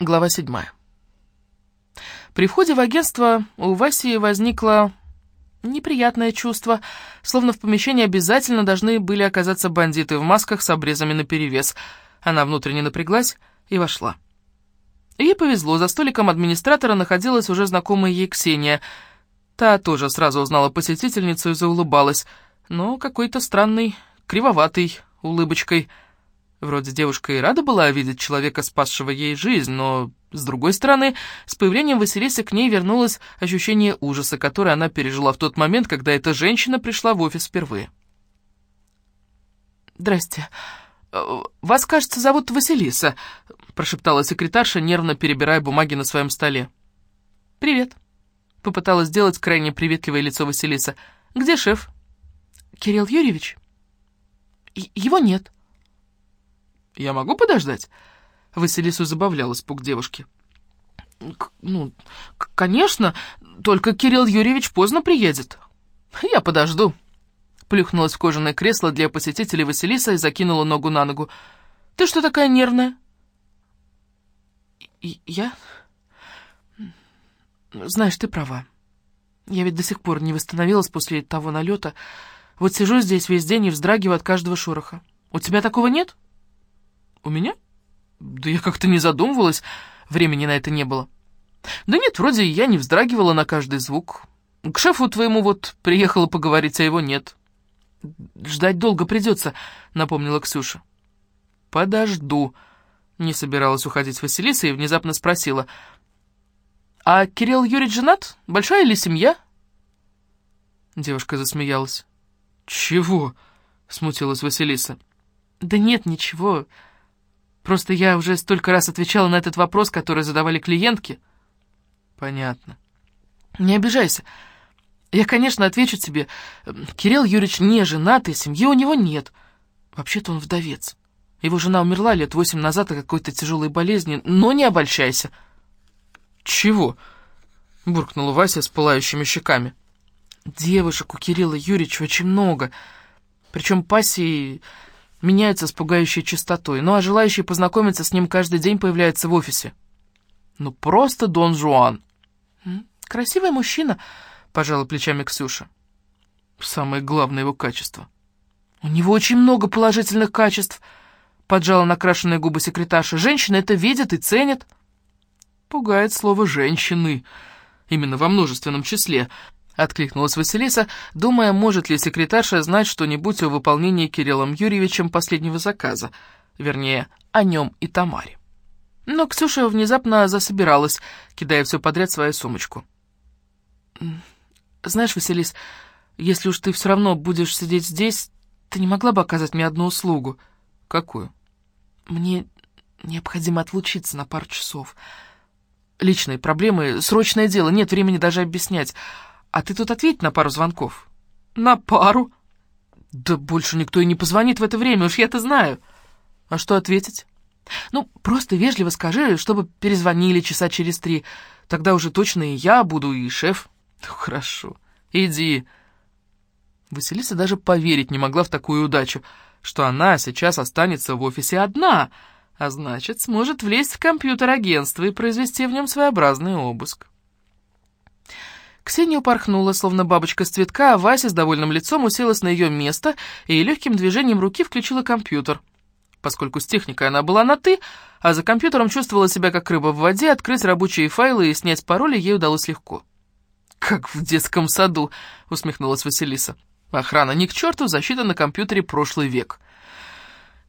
Глава седьмая. При входе в агентство у Васи возникло неприятное чувство, словно в помещении обязательно должны были оказаться бандиты в масках с обрезами наперевес. Она внутренне напряглась и вошла. Ей повезло, за столиком администратора находилась уже знакомая ей Ксения. Та тоже сразу узнала посетительницу и заулыбалась, но какой-то странной, кривоватой улыбочкой – Вроде девушка и рада была видеть человека, спасшего ей жизнь, но, с другой стороны, с появлением Василисы к ней вернулось ощущение ужаса, которое она пережила в тот момент, когда эта женщина пришла в офис впервые. «Здрасте. Вас, кажется, зовут Василиса», — прошептала секретарша, нервно перебирая бумаги на своем столе. «Привет», — попыталась сделать крайне приветливое лицо Василиса. «Где шеф?» «Кирилл Юрьевич?» «Его нет». «Я могу подождать?» Василису забавлял испуг девушки. «Ну, конечно, только Кирилл Юрьевич поздно приедет. Я подожду». Плюхнулась в кожаное кресло для посетителей Василиса и закинула ногу на ногу. «Ты что такая нервная?» «Я...» «Знаешь, ты права. Я ведь до сих пор не восстановилась после того налета. Вот сижу здесь весь день и вздрагиваю от каждого шороха. У тебя такого нет?» «У меня? Да я как-то не задумывалась, времени на это не было. Да нет, вроде я не вздрагивала на каждый звук. К шефу твоему вот приехала поговорить, а его нет». «Ждать долго придется», — напомнила Ксюша. «Подожду», — не собиралась уходить Василиса и внезапно спросила. «А Кирилл Юрьевич женат? Большая ли семья?» Девушка засмеялась. «Чего?» — смутилась Василиса. «Да нет, ничего. Просто я уже столько раз отвечала на этот вопрос, который задавали клиентки. Понятно. Не обижайся. Я, конечно, отвечу тебе. Кирилл Юрьевич не женат, и семьи у него нет. Вообще-то он вдовец. Его жена умерла лет восемь назад от какой-то тяжелой болезни, но не обольщайся. Чего? Буркнула Вася с пылающими щеками. Девушек у Кирилла Юрьевича очень много. Причем пассии меняются с пугающей частотой, ну а желающие познакомиться с ним каждый день появляются в офисе. Ну просто Дон Жуан. Красивый мужчина, пожала плечами Ксюша. Самое главное его качество. У него очень много положительных качеств, поджала накрашенные губы секретарша. Женщины это видят и ценят. Пугает слово «женщины», именно во множественном числе — Откликнулась Василиса, думая, может ли секретарша знать что-нибудь о выполнении Кириллом Юрьевичем последнего заказа, вернее, о нем и Тамаре. Но Ксюша внезапно засобиралась, кидая все подряд в свою сумочку. «Знаешь, Василис, если уж ты все равно будешь сидеть здесь, ты не могла бы оказать мне одну услугу?» «Какую?» «Мне необходимо отлучиться на пару часов. Личные проблемы, срочное дело, нет времени даже объяснять». А ты тут ответь на пару звонков. На пару? Да больше никто и не позвонит в это время, уж я-то знаю. А что ответить? Ну, просто вежливо скажи, чтобы перезвонили часа через три. Тогда уже точно и я буду, и шеф. Ну, хорошо, иди. Василиса даже поверить не могла в такую удачу, что она сейчас останется в офисе одна, а значит, сможет влезть в компьютер агентства и произвести в нем своеобразный обыск. Ксения упорхнула, словно бабочка с цветка, а Вася с довольным лицом уселась на ее место и легким движением руки включила компьютер. Поскольку с техникой она была на «ты», а за компьютером чувствовала себя как рыба в воде, открыть рабочие файлы и снять пароли ей удалось легко. «Как в детском саду», — усмехнулась Василиса. «Охрана ни к черту, защита на компьютере прошлый век».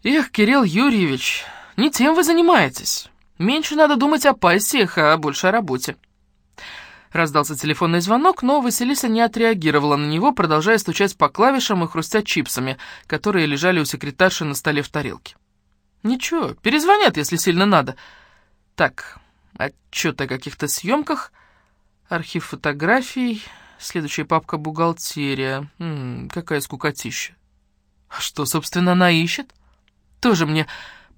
«Эх, Кирилл Юрьевич, не тем вы занимаетесь. Меньше надо думать о пассиях, а больше о работе». Раздался телефонный звонок, но Василиса не отреагировала на него, продолжая стучать по клавишам и хрустя чипсами, которые лежали у секретарши на столе в тарелке. «Ничего, перезвонят, если сильно надо. Так, отчет о каких-то съемках, архив фотографий, следующая папка «Бухгалтерия». М -м, какая скукотища. А что, собственно, она ищет? Тоже мне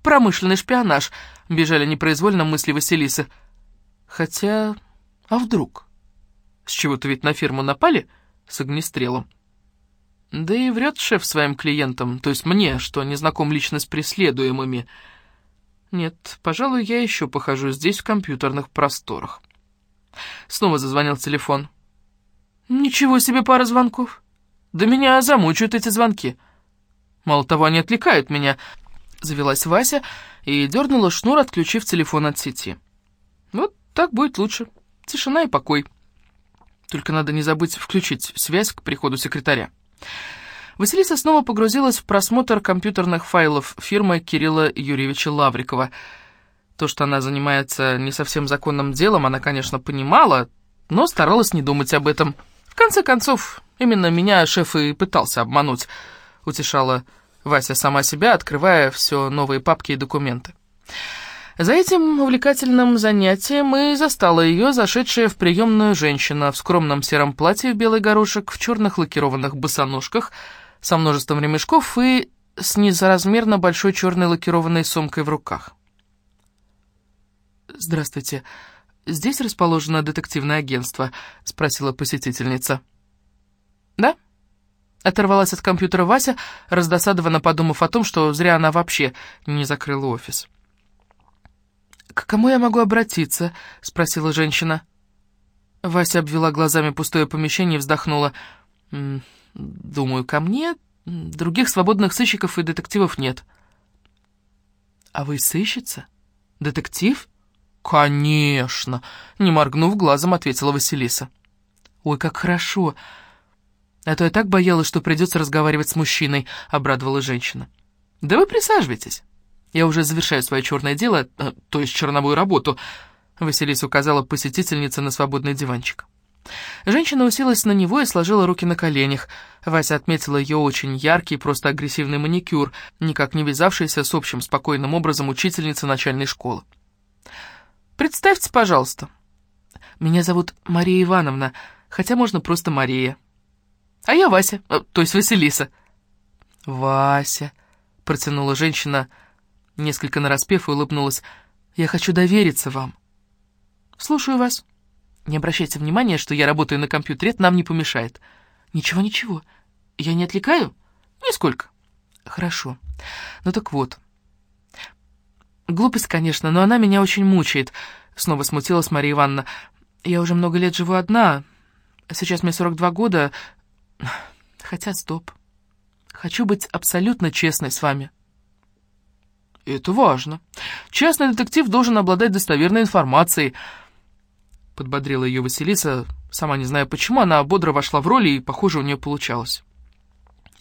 промышленный шпионаж, бежали непроизвольно мысли Василисы. Хотя... А вдруг? С чего-то ведь на ферму напали с огнестрелом. Да и врет шеф своим клиентам, то есть мне, что не знаком лично с преследуемыми. Нет, пожалуй, я еще похожу здесь, в компьютерных просторах. Снова зазвонил телефон. Ничего себе пара звонков. Да меня замучают эти звонки. Мало того, они отвлекают меня. Завелась Вася и дернула шнур, отключив телефон от сети. Вот так будет лучше. Тишина и покой. Только надо не забыть включить связь к приходу секретаря. Василиса снова погрузилась в просмотр компьютерных файлов фирмы Кирилла Юрьевича Лаврикова. То, что она занимается не совсем законным делом, она, конечно, понимала, но старалась не думать об этом. В конце концов, именно меня шеф и пытался обмануть, утешала Вася сама себя, открывая все новые папки и документы. За этим увлекательным занятием и застала ее зашедшая в приемную женщина в скромном сером платье в белый горошек, в черных лакированных босоножках, со множеством ремешков и с несоразмерно большой черной лакированной сумкой в руках. «Здравствуйте. Здесь расположено детективное агентство?» — спросила посетительница. «Да?» — оторвалась от компьютера Вася, раздосадованно подумав о том, что зря она вообще не закрыла офис. «К кому я могу обратиться?» — спросила женщина. Вася обвела глазами пустое помещение и вздохнула. «Думаю, ко мне других свободных сыщиков и детективов нет». «А вы сыщица? Детектив?» «Конечно!» — не моргнув глазом, ответила Василиса. «Ой, как хорошо! А то я так боялась, что придется разговаривать с мужчиной», — обрадовала женщина. «Да вы присаживайтесь». Я уже завершаю свое черное дело, э, то есть черновую работу», — Василиса указала посетительнице на свободный диванчик. Женщина уселась на него и сложила руки на коленях. Вася отметила ее очень яркий, просто агрессивный маникюр, никак не вязавшийся с общим спокойным образом учительницы начальной школы. «Представьте, пожалуйста. Меня зовут Мария Ивановна, хотя можно просто Мария. А я Вася, э, то есть Василиса». «Вася», — протянула женщина, — Несколько нараспев улыбнулась. «Я хочу довериться вам». «Слушаю вас. Не обращайте внимания, что я работаю на компьютере, это нам не помешает». «Ничего, ничего. Я не отвлекаю?» «Нисколько». «Хорошо. Ну так вот. Глупость, конечно, но она меня очень мучает», — снова смутилась Мария Ивановна. «Я уже много лет живу одна. Сейчас мне 42 года. Хотя, стоп. Хочу быть абсолютно честной с вами». Это важно. Частный детектив должен обладать достоверной информацией. Подбодрила ее Василиса, сама не зная почему, она бодро вошла в роль, и, похоже, у нее получалось.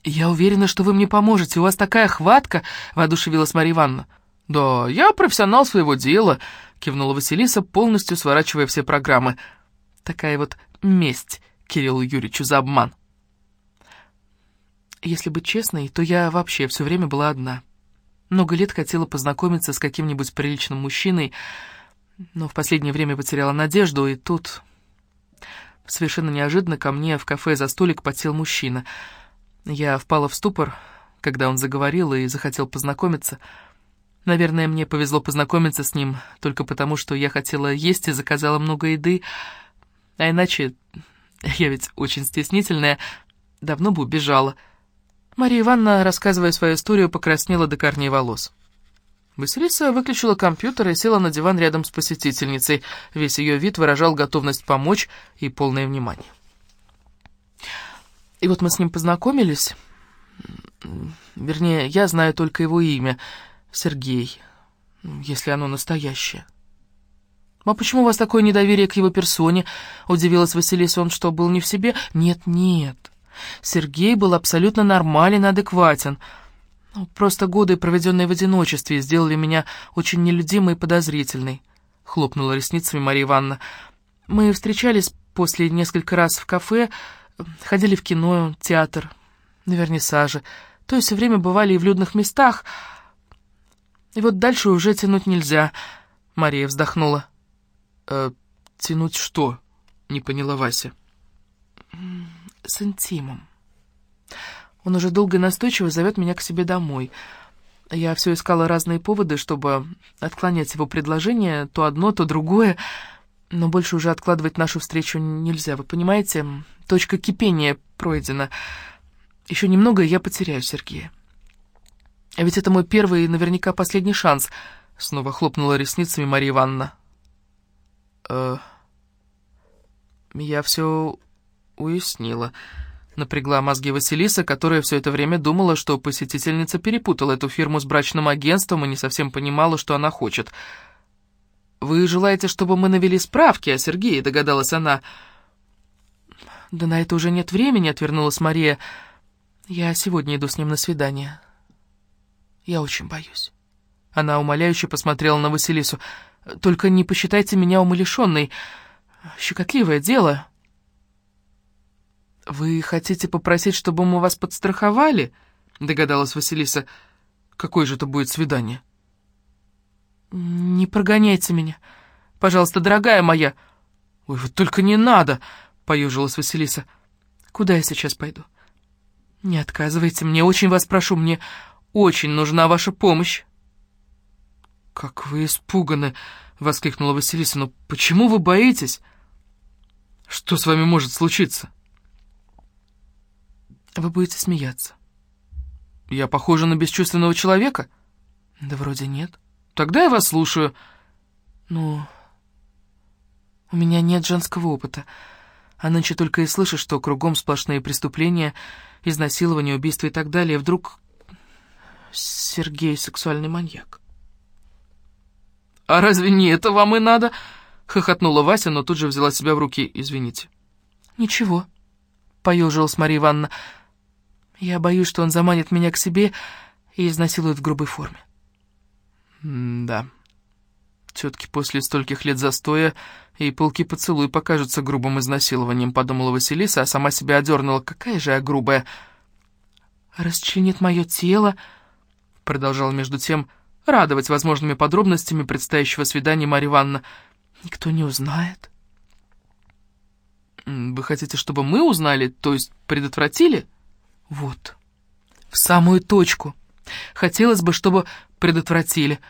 «Я уверена, что вы мне поможете. У вас такая хватка!» — воодушевилась Марья Ивановна. «Да, я профессионал своего дела», — кивнула Василиса, полностью сворачивая все программы. Такая вот месть Кириллу Юрьевичу за обман. Если быть честной, то я вообще все время была одна. Много лет хотела познакомиться с каким-нибудь приличным мужчиной, но в последнее время потеряла надежду, и тут... Совершенно неожиданно ко мне в кафе за столик подсел мужчина. Я впала в ступор, когда он заговорил и захотел познакомиться. Наверное, мне повезло познакомиться с ним только потому, что я хотела есть и заказала много еды, а иначе, я ведь очень стеснительная, давно бы убежала. Мария Ивановна, рассказывая свою историю, покраснела до корней волос. Василиса выключила компьютер и села на диван рядом с посетительницей. Весь ее вид выражал готовность помочь и полное внимание. И вот мы с ним познакомились. Вернее, я знаю только его имя. Сергей, если оно настоящее. «А почему у вас такое недоверие к его персоне?» — удивилась Василиса. «Он что, был не в себе?» «Нет, нет. Сергей был абсолютно нормален и адекватен. Ну, просто годы, проведенные в одиночестве, сделали меня очень нелюдимой и подозрительной», — хлопнула ресницами Мария Ивановна. «Мы встречались после несколько раз в кафе, ходили в кино, театр, на вернисаже, то есть все время бывали и в людных местах. И вот дальше уже тянуть нельзя», — Мария вздохнула. «Э, «Тянуть что?» — не поняла Вася с интимом. Он уже долго и настойчиво зовет меня к себе домой. Я все искала разные поводы, чтобы отклонять его предложение, то одно, то другое, но больше уже откладывать нашу встречу нельзя, вы понимаете? Точка кипения пройдена. Еще немного, и я потеряю Сергея. А ведь это мой первый и наверняка последний шанс Снова хлопнула ресницами Мария Ивановна. «Э, «Я все уяснила», — напрягла мозги Василиса, которая все это время думала, что посетительница перепутала эту фирму с брачным агентством и не совсем понимала, что она хочет. «Вы желаете, чтобы мы навели справки о Сергее?» — догадалась она. «Да на это уже нет времени», — отвернулась Мария. «Я сегодня иду с ним на свидание. Я очень боюсь». Она умоляюще посмотрела на Василису. «Только не посчитайте меня умалишенной. Щекотливое дело». «Вы хотите попросить, чтобы мы вас подстраховали?» — догадалась Василиса. «Какое же это будет свидание?» «Не прогоняйте меня. Пожалуйста, дорогая моя». «Ой, вот только не надо!» — поежилась Василиса. «Куда я сейчас пойду?» «Не отказывайте мне, очень вас прошу, мне очень нужна ваша помощь». «Как вы испуганы!» — воскликнула Василиса. «Но почему вы боитесь? Что с вами может случиться?» «Вы будете смеяться». «Я похожа на бесчувственного человека?» «Да вроде нет». «Тогда я вас слушаю». «Ну, у меня нет женского опыта, а нынче только и слышишь, что кругом сплошные преступления, изнасилования, убийства и так далее. Вдруг Сергей сексуальный маньяк». «А разве не это вам и надо?» — хохотнула Вася, но тут же взяла себя в руки. «Извините». «Ничего», — поежилась Мария Ивановна. «Я боюсь, что он заманит меня к себе и изнасилует в грубой форме». «Да. Все-таки после стольких лет застоя и пылкий поцелуй покажутся грубым изнасилованием», — подумала Василиса, а сама себя одернула. «Какая же я грубая!» «Расчленит мое тело», — продолжала между тем, — радовать возможными подробностями предстоящего свидания Марья Ивановна. Никто не узнает. Вы хотите, чтобы мы узнали, то есть предотвратили? Вот, в самую точку. Хотелось бы, чтобы предотвратили.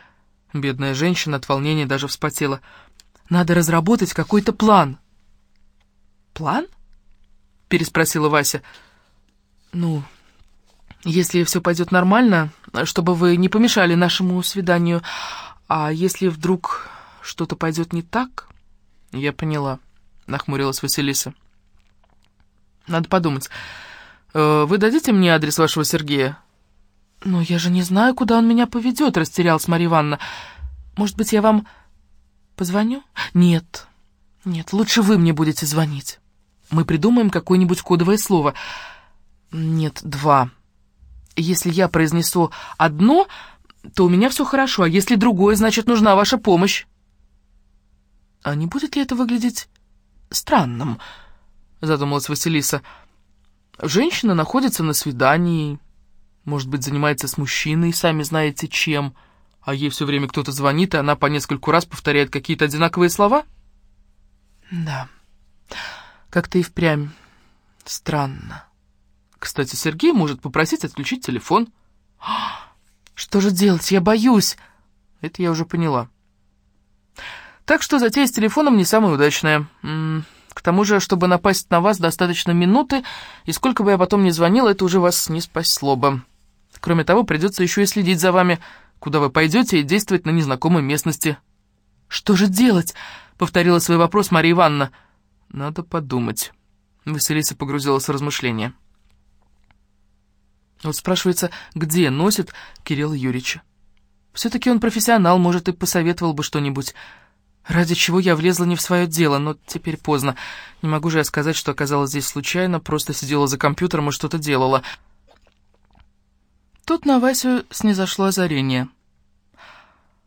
Бедная женщина от волнения даже вспотела. Надо разработать какой-то план. План? Переспросила Вася. Ну, если все пойдет нормально, чтобы вы не помешали нашему свиданию, а если вдруг что-то пойдет не так...» «Я поняла», — нахмурилась Василиса. «Надо подумать. Э, вы дадите мне адрес вашего Сергея?» «Но я же не знаю, куда он меня поведет», — растерялась Марья Ивановна. «Может быть, я вам позвоню?» «Нет, нет, лучше вы мне будете звонить. Мы придумаем какое-нибудь кодовое слово. Нет, два». Если я произнесу одно, то у меня все хорошо, а если другое, значит, нужна ваша помощь. А не будет ли это выглядеть странным? Задумалась Василиса. Женщина находится на свидании, может быть, занимается с мужчиной, сами знаете чем, а ей все время кто-то звонит, и она по нескольку раз повторяет какие-то одинаковые слова? Да, как-то и впрямь странно. Кстати, Сергей может попросить отключить телефон. Что же делать? Я боюсь. Это я уже поняла. Так что затея с телефоном не самая удачная. К тому же, чтобы напасть на вас, достаточно минуты, и сколько бы я потом ни звонила, это уже вас не спасло бы. Кроме того, придется еще и следить за вами, куда вы пойдете, и действовать на незнакомой местности. «Что же делать?» — повторила свой вопрос Мария Ивановна. «Надо подумать». Василиса погрузилась в размышления. Вот спрашивается, где носит Кирилл Юрьевича? Все-таки он профессионал, может, и посоветовал бы что-нибудь. Ради чего я влезла не в свое дело, но теперь поздно. Не могу же я сказать, что оказалась здесь случайно, просто сидела за компьютером и что-то делала. Тут на Васю снизошло озарение.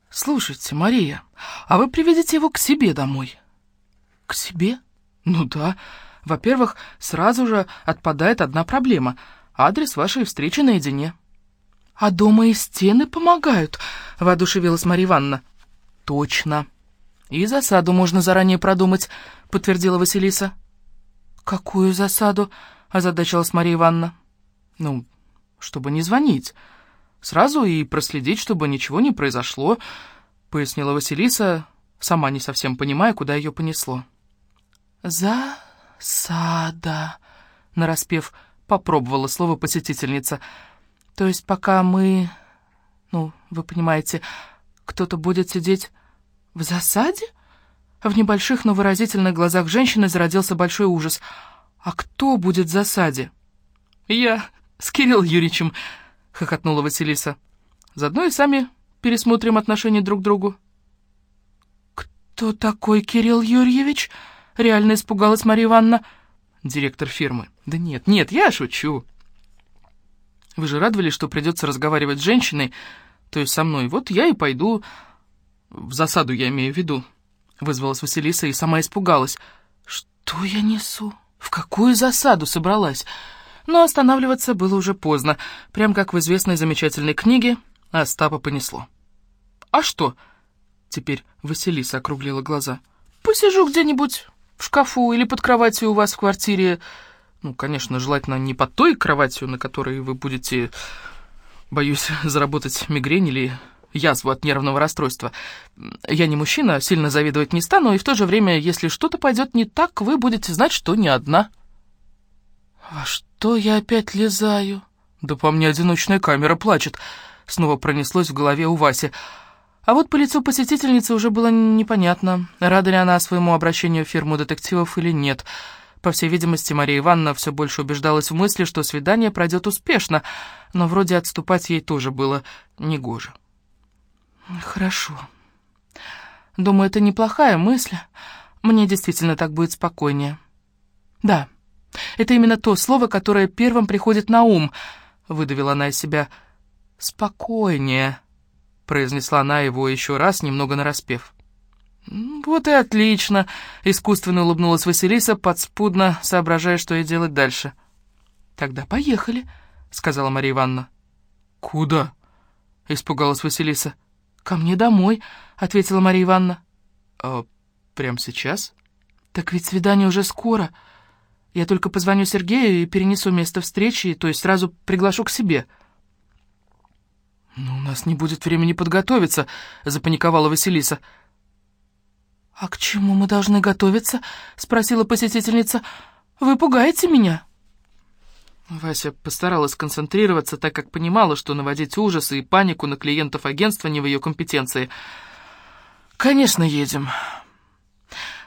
«Слушайте, Мария, а вы приведете его к себе домой?» «К себе? Ну да. Во-первых, сразу же отпадает одна проблема — Адрес вашей встречи наедине». «А дома и стены помогают», — воодушевилась Марья Ивановна. «Точно. И засаду можно заранее продумать», — подтвердила Василиса. «Какую засаду?» — озадачилась Марья Ивановна. «Ну, чтобы не звонить. Сразу и проследить, чтобы ничего не произошло», — пояснила Василиса, сама не совсем понимая, куда ее понесло. «Засада», — нараспев попробовала слово посетительница. То есть пока мы... Ну, вы понимаете, кто-то будет сидеть в засаде? В небольших, но выразительных глазах женщины зародился большой ужас. А кто будет в засаде? Я с Кириллом Юрьевичем, хохотнула Василиса. Заодно и сами пересмотрим отношения друг к другу. «Кто такой Кирилл Юрьевич?» — реально испугалась Мария Ивановна. «Директор фирмы». «Да нет, нет, я шучу». «Вы же радовались, что придется разговаривать с женщиной, то есть со мной. Вот я и пойду в засаду, я имею в виду». Вызвалась Василиса и сама испугалась. «Что я несу? В какую засаду собралась?» Но останавливаться было уже поздно, прям как в известной замечательной книге Остапа понесло. «А что?» Теперь Василиса округлила глаза. «Посижу где-нибудь в шкафу или под кроватью у вас в квартире. Ну, конечно, желательно не под той кроватью, на которой вы будете, боюсь, заработать мигрень или язву от нервного расстройства. Я не мужчина, сильно завидовать не стану, и в то же время, если что-то пойдет не так, вы будете знать, что не одна». «А что я опять лизаю?» «Да по мне одиночная камера плачет», — снова пронеслось в голове у Васи. А вот по лицу посетительницы уже было непонятно, рада ли она своему обращению в фирму детективов или нет. По всей видимости, Мария Ивановна все больше убеждалась в мысли, что свидание пройдет успешно, но вроде отступать ей тоже было негоже. «Хорошо. Думаю, это неплохая мысль. Мне действительно так будет спокойнее». «Да, это именно то слово, которое первым приходит на ум», — выдавила она из себя. «Спокойнее». — произнесла она его еще раз, немного нараспев. «Вот и отлично!» — искусственно улыбнулась Василиса, подспудно соображая, что ей делать дальше. «Тогда поехали», — сказала Мария Ивановна. «Куда?» — испугалась Василиса. «Ко мне домой», — ответила Мария Ивановна. «А прямо сейчас?» «Так ведь свидание уже скоро. Я только позвоню Сергею и перенесу место встречи, то есть сразу приглашу к себе». «Но у нас не будет времени подготовиться», — запаниковала Василиса. «А к чему мы должны готовиться?» — спросила посетительница. «Вы пугаете меня?» Вася постаралась сконцентрироваться, так как понимала, что наводить ужас и панику на клиентов агентства не в ее компетенции. «Конечно, едем».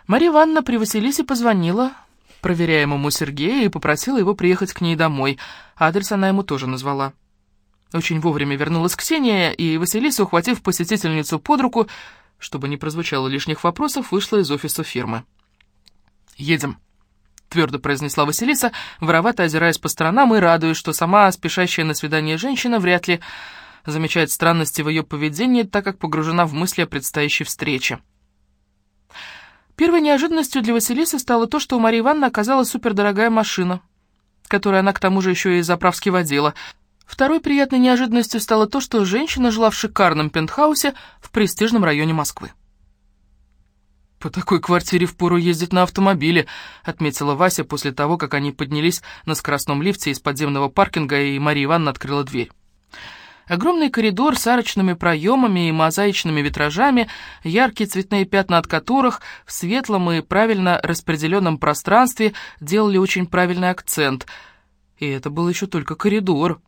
Мария Ивановна при Василисе позвонила проверяемому Сергею и попросила его приехать к ней домой. Адрес она ему тоже назвала. Очень вовремя вернулась Ксения, и Василиса, ухватив посетительницу под руку, чтобы не прозвучало лишних вопросов, вышла из офиса фирмы. «Едем», — твердо произнесла Василиса, воровато озираясь по сторонам и радуясь, что сама спешащая на свидание женщина вряд ли замечает странности в ее поведении, так как погружена в мысли о предстоящей встрече. Первой неожиданностью для Василисы стало то, что у Марии Ивановны оказалась супердорогая машина, которую она к тому же еще и заправски водила — Второй приятной неожиданностью стало то, что женщина жила в шикарном пентхаусе в престижном районе Москвы. «По такой квартире впору ездить на автомобиле», — отметила Вася после того, как они поднялись на скоростном лифте из подземного паркинга, и Мария Ивановна открыла дверь. Огромный коридор с арочными проемами и мозаичными витражами, яркие цветные пятна от которых в светлом и правильно распределенном пространстве делали очень правильный акцент. И это был еще только коридор.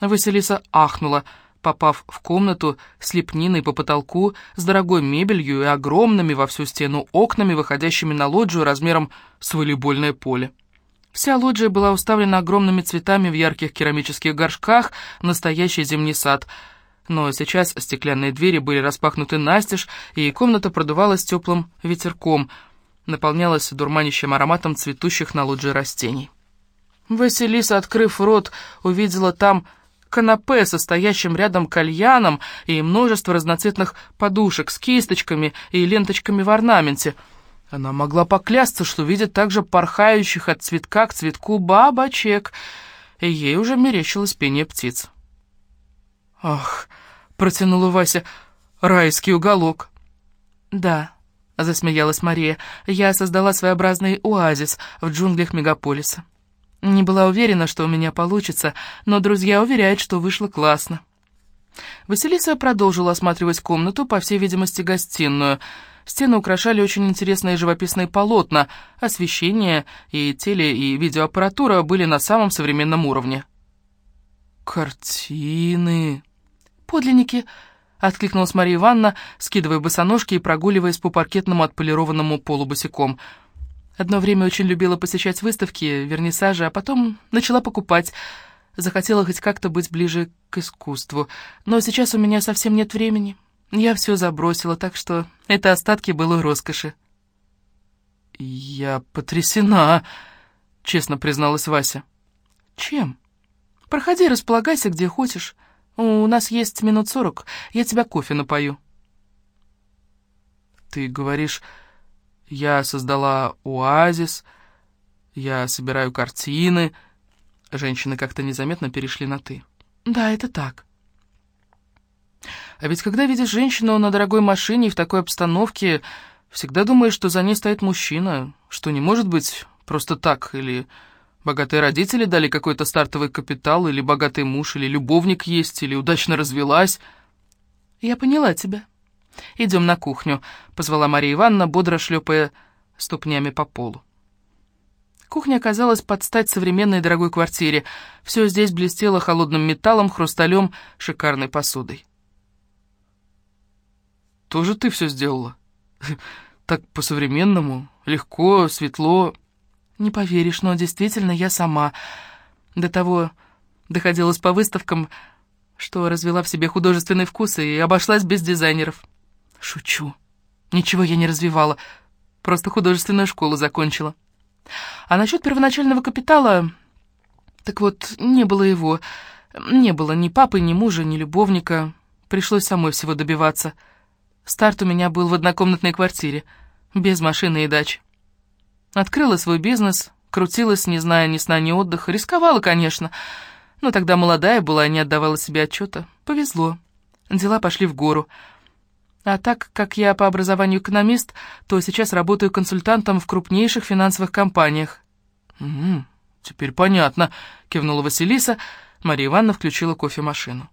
Василиса ахнула, попав в комнату с лепниной по потолку, с дорогой мебелью и огромными во всю стену окнами, выходящими на лоджию размером с волейбольное поле. Вся лоджия была уставлена огромными цветами в ярких керамических горшках, настоящий зимний сад. Но сейчас стеклянные двери были распахнуты настежь, и комната продувалась теплым ветерком, наполнялась дурманящим ароматом цветущих на лоджии растений. Василиса, открыв рот, увидела там канапе со стоящим рядом кальяном и множество разноцветных подушек с кисточками и ленточками в орнаменте. Она могла поклясться, что видит также порхающих от цветка к цветку бабочек, и ей уже мерещилось пение птиц. «Ах!» — протянула Вася. «Райский уголок!» «Да», — засмеялась Мария, — «я создала своеобразный оазис в джунглях мегаполиса». Не была уверена, что у меня получится, но друзья уверяют, что вышло классно. Василиса продолжила осматривать комнату, по всей видимости, гостиную. Стены украшали очень интересные живописные полотна, освещение и теле- и видеоаппаратура были на самом современном уровне. «Картины...» «Подлинники», откликнулась Мария Ивановна, скидывая босоножки и прогуливаясь по паркетному отполированному полу босиком. Одно время очень любила посещать выставки, вернисажи, а потом начала покупать. Захотела хоть как-то быть ближе к искусству. Но сейчас у меня совсем нет времени. Я все забросила, так что это остатки былой роскоши. «Я потрясена», — честно призналась Вася. «Чем? Проходи, располагайся где хочешь. У нас есть минут сорок, я тебя кофе напою». «Ты говоришь, я создала оазис, я собираю картины...» Женщины как-то незаметно перешли на «ты». «Да, это так». А ведь когда видишь женщину на дорогой машине и в такой обстановке, всегда думаешь, что за ней стоит мужчина, что не может быть просто так, или богатые родители дали какой-то стартовый капитал, или богатый муж, или любовник есть, или удачно развелась. «Я поняла тебя. Идем на кухню», — позвала Мария Ивановна, бодро шлепая ступнями по полу. Кухня оказалась под стать современной дорогой квартире. Все здесь блестело холодным металлом, хрусталем, шикарной посудой тоже ты все сделала? Так по-современному, легко, светло. Не поверишь, но действительно я сама. До того доходилась по выставкам, что развела в себе художественный вкус и обошлась без дизайнеров. Шучу. Ничего я не развивала, просто художественную школу закончила. А насчет первоначального капитала... Так вот, не было его. Не было ни папы, ни мужа, ни любовника. Пришлось самой всего добиваться — Старт у меня был в однокомнатной квартире, без машины и дач. Открыла свой бизнес, крутилась, не зная ни сна, ни отдыха, рисковала, конечно, но тогда молодая была и не отдавала себе отчета. Повезло. Дела пошли в гору. А так как я по образованию экономист, то сейчас работаю консультантом в крупнейших финансовых компаниях. «Угу, теперь понятно», — кивнула Василиса. Мария Ивановна включила кофемашину.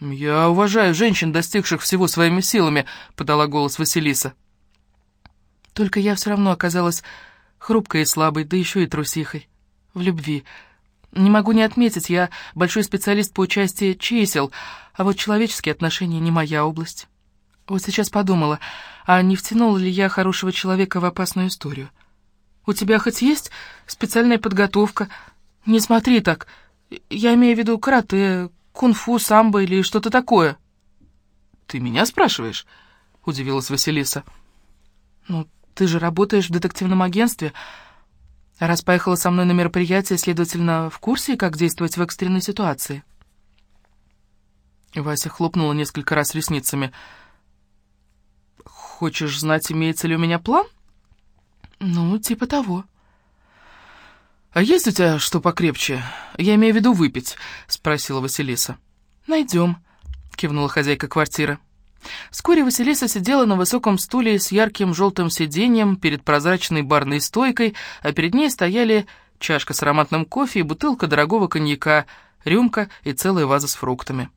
«Я уважаю женщин, достигших всего своими силами», — подала голос Василиса. «Только я все равно оказалась хрупкой и слабой, да еще и трусихой. В любви. Не могу не отметить, я большой специалист по участию чисел, а вот человеческие отношения не моя область. Вот сейчас подумала, а не втянула ли я хорошего человека в опасную историю? У тебя хоть есть специальная подготовка? Не смотри так. Я имею в виду карате, кунг-фу, самбо или что-то такое». «Ты меня спрашиваешь?» — удивилась Василиса. «Ну, ты же работаешь в детективном агентстве. Раз поехала со мной на мероприятие, следовательно, в курсе, как действовать в экстренной ситуации». Вася хлопнула несколько раз ресницами. «Хочешь знать, имеется ли у меня план?» «Ну, типа того». «А есть у тебя что покрепче? Я имею в виду выпить», — спросила Василиса. «Найдем», — кивнула хозяйка квартиры. Вскоре Василиса сидела на высоком стуле с ярким желтым сиденьем перед прозрачной барной стойкой, а перед ней стояли чашка с ароматным кофе и бутылка дорогого коньяка, рюмка и целая ваза с фруктами.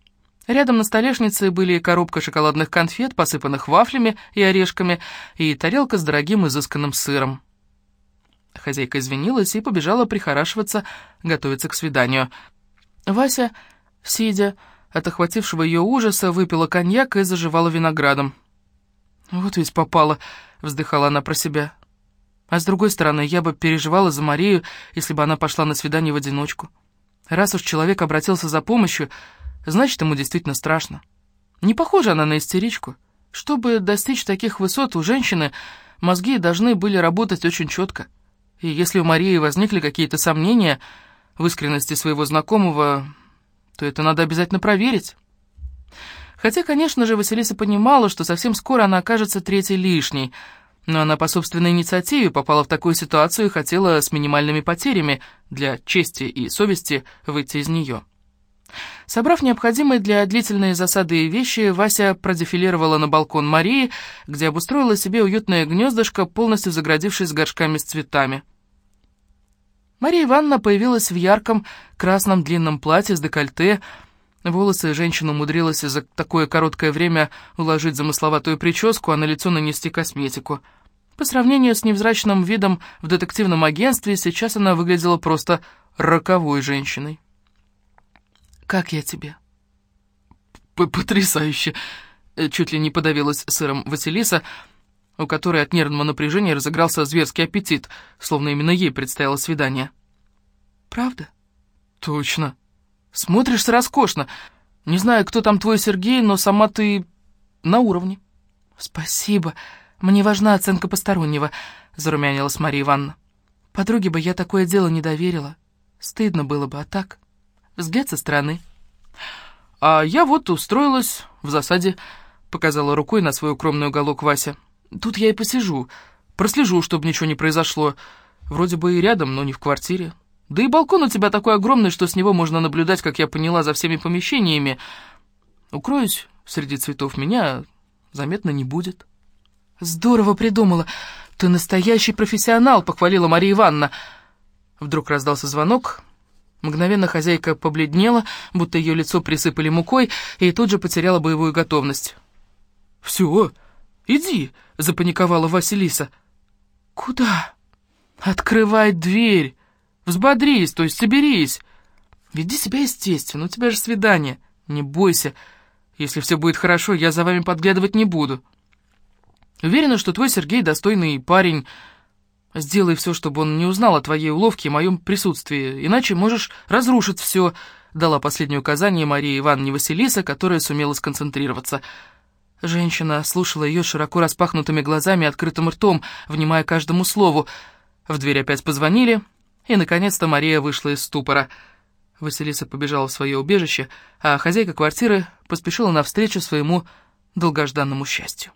Рядом на столешнице были коробка шоколадных конфет, посыпанных вафлями и орешками, и тарелка с дорогим изысканным сыром. Хозяйка извинилась и побежала прихорашиваться, готовиться к свиданию. Вася, сидя от охватившего ее ужаса, выпила коньяк и заживала виноградом. «Вот ведь попала», — вздыхала она про себя. А с другой стороны, я бы переживала за Марию, если бы она пошла на свидание в одиночку. Раз уж человек обратился за помощью, значит, ему действительно страшно. Не похожа она на истеричку. Чтобы достичь таких высот, у женщины мозги должны были работать очень четко. И если у Марии возникли какие-то сомнения в искренности своего знакомого, то это надо обязательно проверить. Хотя, конечно же, Василиса понимала, что совсем скоро она окажется третьей лишней, но она по собственной инициативе попала в такую ситуацию и хотела с минимальными потерями для чести и совести выйти из нее. Собрав необходимые для длительной засады вещи, Вася продефилировала на балкон Марии, где обустроила себе уютное гнездышко, полностью заградившись горшками с цветами. Мария Ивановна появилась в ярком красном длинном платье с декольте. Волосы женщина умудрилась за такое короткое время уложить замысловатую прическу, а на лицо нанести косметику. По сравнению с невзрачным видом в детективном агентстве, сейчас она выглядела просто роковой женщиной. «Как я тебе?» «Потрясающе!» — чуть ли не подавилась сыром Василиса, у которой от нервного напряжения разыгрался зверский аппетит, словно именно ей предстояло свидание. «Правда?» «Точно. Смотришься роскошно. Не знаю, кто там твой Сергей, но сама ты на уровне». «Спасибо. Мне важна оценка постороннего», — зарумянилась Мария Ивановна. «Подруге бы я такое дело не доверила. Стыдно было бы, а так? Взгляд со стороны». «А я вот устроилась в засаде», — показала рукой на свой укромный уголок Вася. «Тут я и посижу, прослежу, чтобы ничего не произошло. Вроде бы и рядом, но не в квартире. Да и балкон у тебя такой огромный, что с него можно наблюдать, как я поняла, за всеми помещениями. Укроюсь среди цветов, меня заметно не будет». «Здорово придумала. Ты настоящий профессионал», — похвалила Мария Ивановна. Вдруг раздался звонок. Мгновенно хозяйка побледнела, будто ее лицо присыпали мукой, и тут же потеряла боевую готовность. «Все, иди», — запаниковала Василиса. «Куда?» «Открывай дверь! Взбодрись, то есть соберись! Веди себя естественно, у тебя же свидание. Не бойся, если все будет хорошо, я за вами подглядывать не буду». Уверена, что твой Сергей достойный парень. Сделай все, чтобы он не узнал о твоей уловке и моем присутствии, иначе можешь разрушить все», — дала последнее указание Мария Ивановне Василиса, которая сумела сконцентрироваться. Женщина слушала ее широко распахнутыми глазами и открытым ртом, внимая каждому слову. В дверь опять позвонили, и, наконец-то, Мария вышла из ступора. Василиса побежала в свое убежище, а хозяйка квартиры поспешила навстречу своему долгожданному счастью.